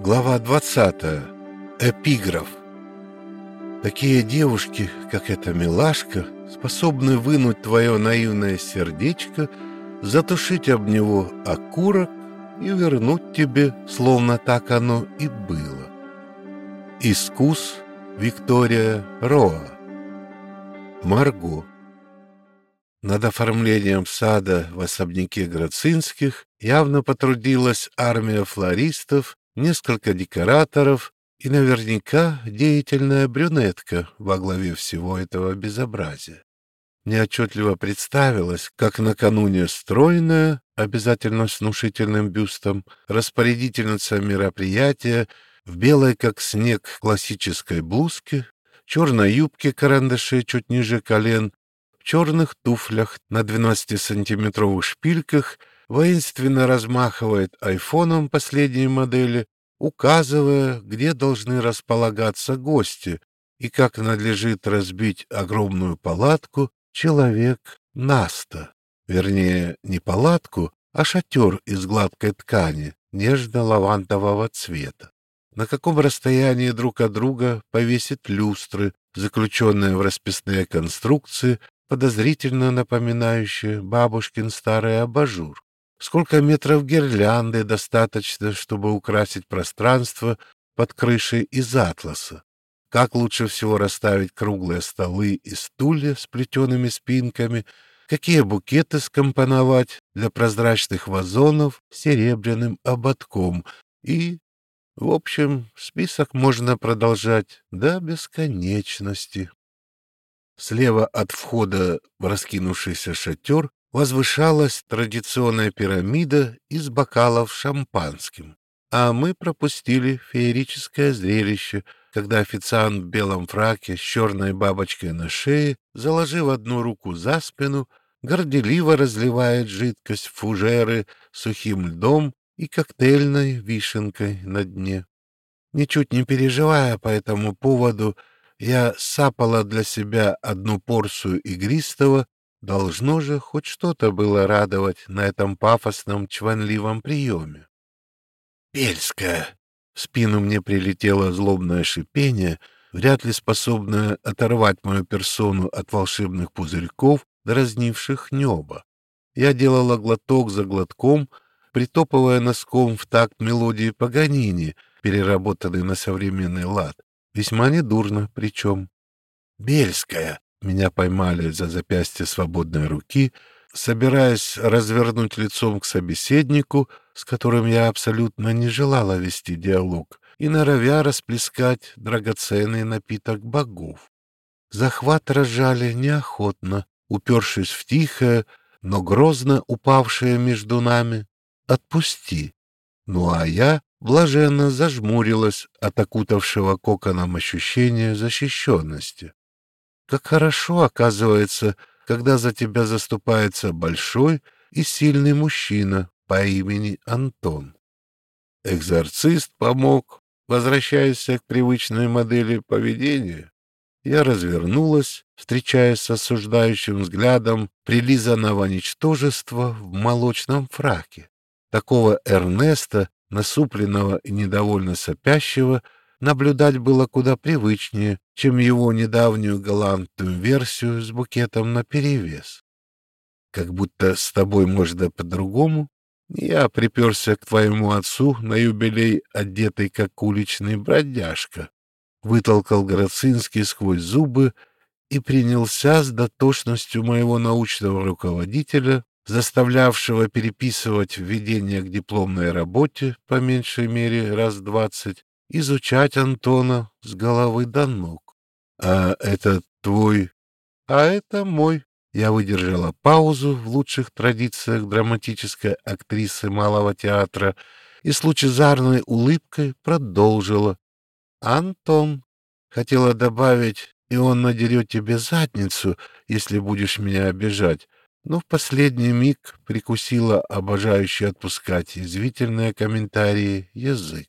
Глава 20. Эпиграф. Такие девушки, как эта милашка, способны вынуть твое наивное сердечко, затушить об него окурок и вернуть тебе, словно так оно и было. Искус Виктория Роа. Марго. Над оформлением сада в особняке Грацинских явно потрудилась армия флористов несколько декораторов и наверняка деятельная брюнетка во главе всего этого безобразия. Мне отчетливо представилось, как накануне стройная, обязательно с внушительным бюстом, распорядительница мероприятия в белой, как снег, классической блузке, черной юбке карандаше чуть ниже колен, в черных туфлях на 12-сантиметровых шпильках воинственно размахивает айфоном последней модели, указывая, где должны располагаться гости и как надлежит разбить огромную палатку человек Наста. Вернее, не палатку, а шатер из гладкой ткани нежно-лавандового цвета. На каком расстоянии друг от друга повесить люстры, заключенные в расписные конструкции, подозрительно напоминающие бабушкин старый абажур. Сколько метров гирлянды достаточно, чтобы украсить пространство под крышей из атласа? Как лучше всего расставить круглые столы и стулья с плетеными спинками? Какие букеты скомпоновать для прозрачных вазонов с серебряным ободком? И, в общем, список можно продолжать до бесконечности. Слева от входа в раскинувшийся шатер возвышалась традиционная пирамида из бокалов шампанским, а мы пропустили феерическое зрелище, когда официант в белом фраке с черной бабочкой на шее, заложив одну руку за спину, горделиво разливает жидкость в фужеры сухим льдом и коктейльной вишенкой на дне. Ничуть не переживая по этому поводу, я сапала для себя одну порцию игристого Должно же хоть что-то было радовать на этом пафосном чванливом приеме. «Пельская!» В спину мне прилетело злобное шипение, вряд ли способное оторвать мою персону от волшебных пузырьков, дразнивших небо. Я делала глоток за глотком, притопывая носком в такт мелодии Паганини, переработанной на современный лад. Весьма недурно причем. «Бельская!» Меня поймали за запястье свободной руки, собираясь развернуть лицом к собеседнику, с которым я абсолютно не желала вести диалог, и норовя расплескать драгоценный напиток богов. Захват разжали неохотно, упершись в тихое, но грозно упавшее между нами «Отпусти!». Ну а я блаженно зажмурилась от окутавшего коконом ощущения защищенности. Как хорошо, оказывается, когда за тебя заступается большой и сильный мужчина по имени Антон. Экзорцист помог, возвращаясь к привычной модели поведения. Я развернулась, встречаясь с осуждающим взглядом прилизанного ничтожества в молочном фраке. Такого Эрнеста, насупленного и недовольно сопящего, наблюдать было куда привычнее, чем его недавнюю галантную версию с букетом наперевес. Как будто с тобой можно по-другому. Я приперся к твоему отцу на юбилей, одетый как уличный бродяжка, вытолкал Грацинский сквозь зубы и принялся с дотошностью моего научного руководителя, заставлявшего переписывать введение к дипломной работе по меньшей мере раз двадцать, изучать Антона с головы до ног. А это твой... А это мой. Я выдержала паузу в лучших традициях драматической актрисы малого театра и с лучезарной улыбкой продолжила. Антон. Хотела добавить, и он надерет тебе задницу, если будешь меня обижать, но в последний миг прикусила обожающий отпускать язвительные комментарии язык.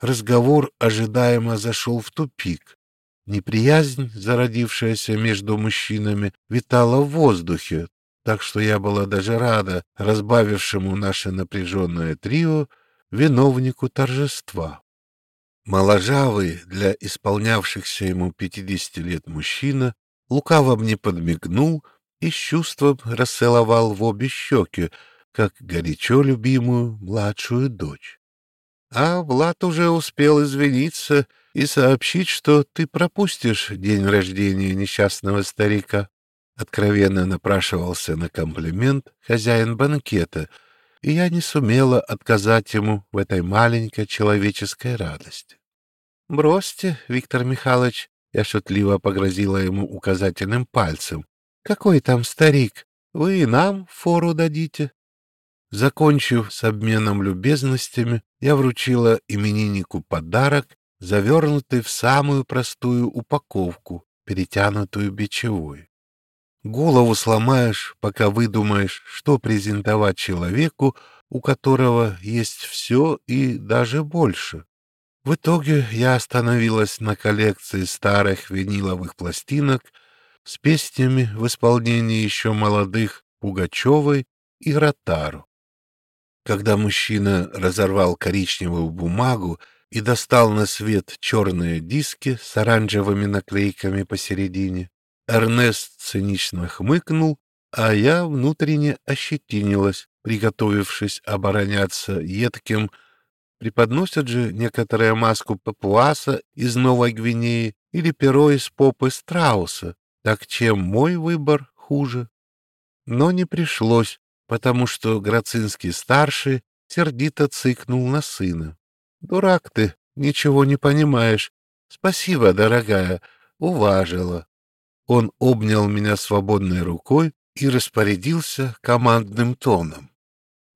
Разговор ожидаемо зашел в тупик. Неприязнь, зародившаяся между мужчинами, витала в воздухе, так что я была даже рада разбавившему наше напряженное трио виновнику торжества. Моложавый для исполнявшихся ему пятидесяти лет мужчина лукаво мне подмигнул и с чувством расцеловал в обе щеки, как горячо любимую младшую дочь. А Влад уже успел извиниться и сообщить, что ты пропустишь день рождения несчастного старика. Откровенно напрашивался на комплимент хозяин банкета, и я не сумела отказать ему в этой маленькой человеческой радости. «Бросьте, Виктор Михайлович», — я шутливо погрозила ему указательным пальцем. «Какой там старик? Вы и нам фору дадите». Закончив с обменом любезностями, я вручила имениннику подарок, завернутый в самую простую упаковку, перетянутую бичевой. Голову сломаешь, пока выдумаешь, что презентовать человеку, у которого есть все и даже больше. В итоге я остановилась на коллекции старых виниловых пластинок с песнями в исполнении еще молодых Пугачевой и Ротару. Когда мужчина разорвал коричневую бумагу и достал на свет черные диски с оранжевыми наклейками посередине, Эрнест цинично хмыкнул, а я внутренне ощетинилась, приготовившись обороняться едким Преподносят же некоторые маску папуаса из Новой Гвинеи или перо из попы страуса. Так чем мой выбор хуже? Но не пришлось, потому что Грацинский-старший сердито цыкнул на сына. «Дурак ты, ничего не понимаешь. Спасибо, дорогая, уважила». Он обнял меня свободной рукой и распорядился командным тоном.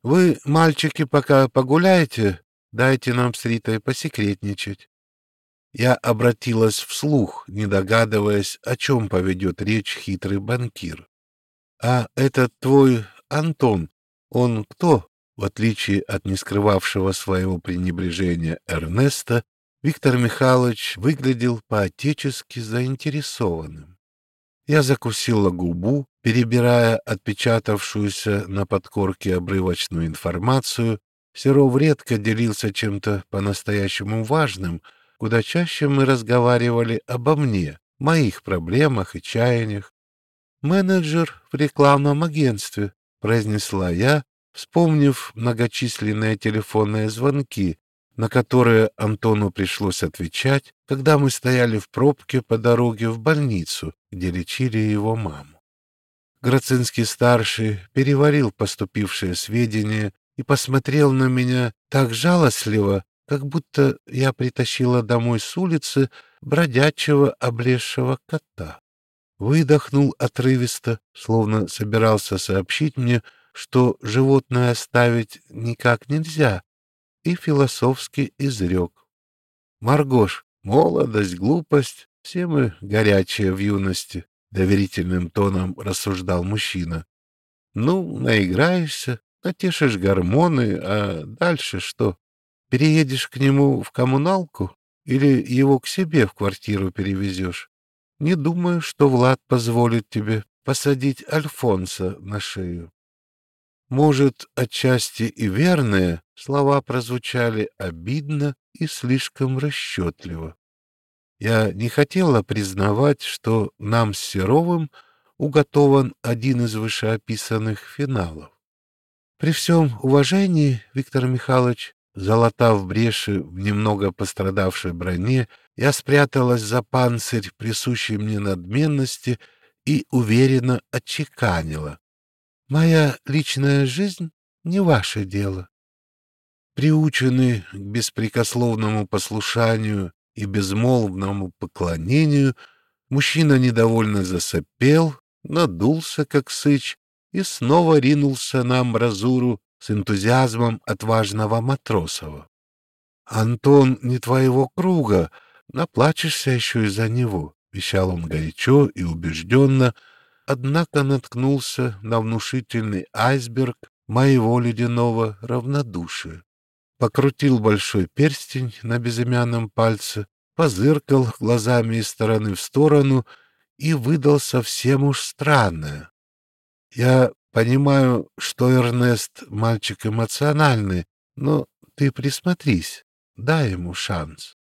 «Вы, мальчики, пока погуляете, дайте нам с Ритой посекретничать». Я обратилась вслух, не догадываясь, о чем поведет речь хитрый банкир. «А этот твой Антон, он кто?» В отличие от нескрывавшего своего пренебрежения Эрнеста, Виктор Михайлович выглядел по-отечески заинтересованным. Я закусила губу, перебирая отпечатавшуюся на подкорке обрывочную информацию. Серов редко делился чем-то по-настоящему важным, куда чаще мы разговаривали обо мне, моих проблемах и чаяниях. Менеджер в рекламном агентстве, произнесла я, вспомнив многочисленные телефонные звонки, на которые Антону пришлось отвечать, когда мы стояли в пробке по дороге в больницу, где лечили его маму. Грацинский-старший переварил поступившие сведения и посмотрел на меня так жалостливо, как будто я притащила домой с улицы бродячего облезшего кота выдохнул отрывисто, словно собирался сообщить мне, что животное оставить никак нельзя, и философски изрек. «Маргош, молодость, глупость, все мы горячие в юности», — доверительным тоном рассуждал мужчина. «Ну, наиграешься, натешишь гормоны, а дальше что? Переедешь к нему в коммуналку или его к себе в квартиру перевезешь? Не думаю, что Влад позволит тебе посадить Альфонса на шею. Может, отчасти и верные слова прозвучали обидно и слишком расчетливо. Я не хотела признавать, что нам с Серовым уготован один из вышеописанных финалов. При всем уважении, Виктор Михайлович, залатав бреши в немного пострадавшей броне, я спряталась за панцирь присущей мне надменности и уверенно отчеканила. «Моя личная жизнь не ваше дело». Приученный к беспрекословному послушанию и безмолвному поклонению, мужчина недовольно засопел, надулся, как сыч, и снова ринулся на амбразуру с энтузиазмом отважного Матросова. «Антон не твоего круга, Наплачешься еще из-за него, — вещал он горячо и убежденно, однако наткнулся на внушительный айсберг моего ледяного равнодушия. Покрутил большой перстень на безымянном пальце, позыркал глазами из стороны в сторону и выдал совсем уж странное. Я понимаю, что Эрнест мальчик эмоциональный, но Ты присмотрись, дай ему шанс.